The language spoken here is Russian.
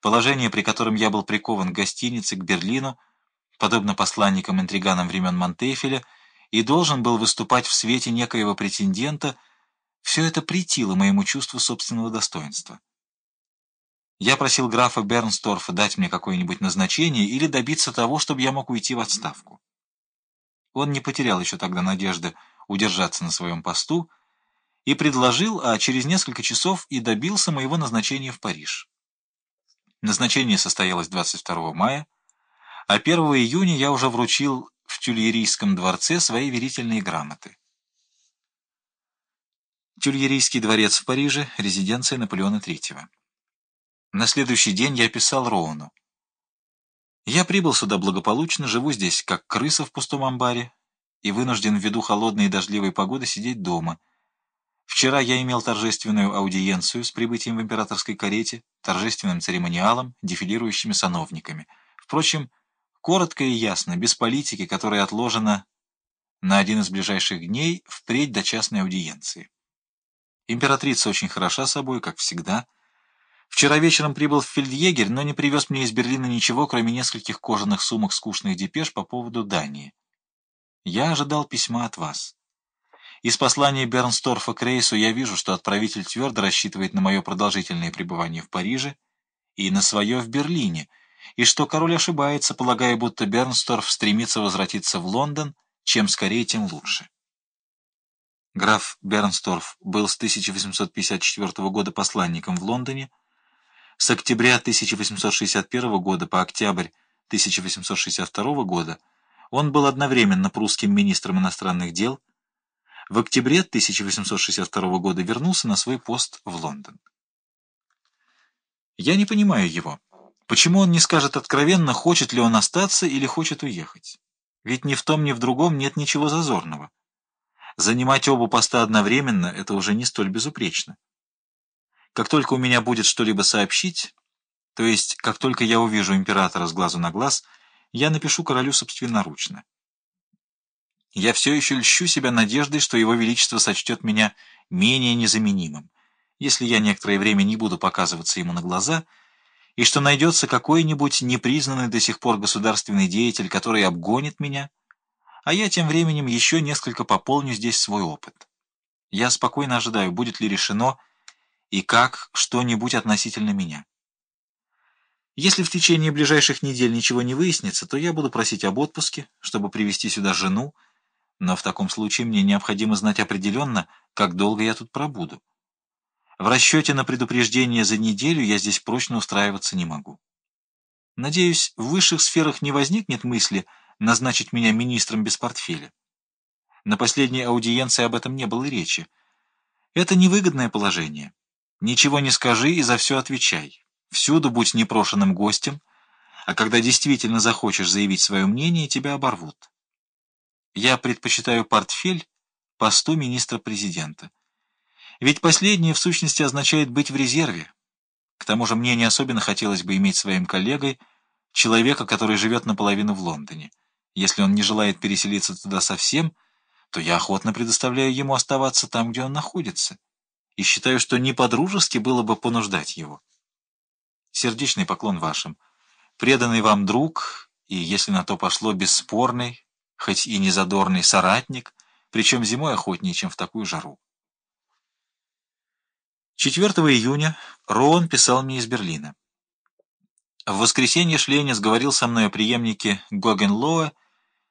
положение, при котором я был прикован к гостинице, к Берлину, подобно посланникам-интриганам времен Монтефеля, и должен был выступать в свете некоего претендента, все это претило моему чувству собственного достоинства. Я просил графа Бернсторфа дать мне какое-нибудь назначение или добиться того, чтобы я мог уйти в отставку. Он не потерял еще тогда надежды удержаться на своем посту и предложил, а через несколько часов и добился моего назначения в Париж. Назначение состоялось 22 мая, а 1 июня я уже вручил в Тюльерийском дворце свои верительные грамоты. Тюльерийский дворец в Париже, резиденция Наполеона III. На следующий день я писал Роуну. Я прибыл сюда благополучно, живу здесь, как крыса в пустом амбаре, и вынужден ввиду холодной и дождливой погоды сидеть дома. Вчера я имел торжественную аудиенцию с прибытием в императорской карете, торжественным церемониалом, дефилирующими сановниками. Впрочем, коротко и ясно, без политики, которая отложена на один из ближайших дней впредь до частной аудиенции. Императрица очень хороша собой, как всегда, — Вчера вечером прибыл в фельдъегерь, но не привез мне из Берлина ничего, кроме нескольких кожаных сумок скучных депеш по поводу Дании. Я ожидал письма от вас. Из послания Бернсторфа к Рейсу я вижу, что отправитель твердо рассчитывает на мое продолжительное пребывание в Париже и на свое в Берлине, и что король ошибается, полагая, будто Бернсторф стремится возвратиться в Лондон, чем скорее, тем лучше. Граф Бернсторф был с 1854 года посланником в Лондоне, с октября 1861 года по октябрь 1862 года он был одновременно прусским министром иностранных дел. В октябре 1862 года вернулся на свой пост в Лондон. Я не понимаю его. Почему он не скажет откровенно, хочет ли он остаться или хочет уехать? Ведь ни в том, ни в другом нет ничего зазорного. Занимать оба поста одновременно — это уже не столь безупречно. Как только у меня будет что-либо сообщить, то есть как только я увижу императора с глазу на глаз, я напишу королю собственноручно. Я все еще льщу себя надеждой, что его величество сочтет меня менее незаменимым, если я некоторое время не буду показываться ему на глаза, и что найдется какой-нибудь непризнанный до сих пор государственный деятель, который обгонит меня, а я тем временем еще несколько пополню здесь свой опыт. Я спокойно ожидаю, будет ли решено и как что-нибудь относительно меня. Если в течение ближайших недель ничего не выяснится, то я буду просить об отпуске, чтобы привести сюда жену, но в таком случае мне необходимо знать определенно, как долго я тут пробуду. В расчете на предупреждение за неделю я здесь прочно устраиваться не могу. Надеюсь, в высших сферах не возникнет мысли назначить меня министром без портфеля. На последней аудиенции об этом не было речи. Это невыгодное положение. Ничего не скажи и за все отвечай. Всюду будь непрошенным гостем, а когда действительно захочешь заявить свое мнение, тебя оборвут. Я предпочитаю портфель посту министра-президента. Ведь последнее в сущности означает быть в резерве. К тому же мне не особенно хотелось бы иметь своим коллегой человека, который живет наполовину в Лондоне. Если он не желает переселиться туда совсем, то я охотно предоставляю ему оставаться там, где он находится и считаю, что не по-дружески было бы понуждать его. Сердечный поклон вашим. Преданный вам друг и, если на то пошло, бесспорный, хоть и незадорный соратник, причем зимой охотнее, чем в такую жару. 4 июня Роан писал мне из Берлина. В воскресенье Шленец говорил со мной о преемнике Гогенлоа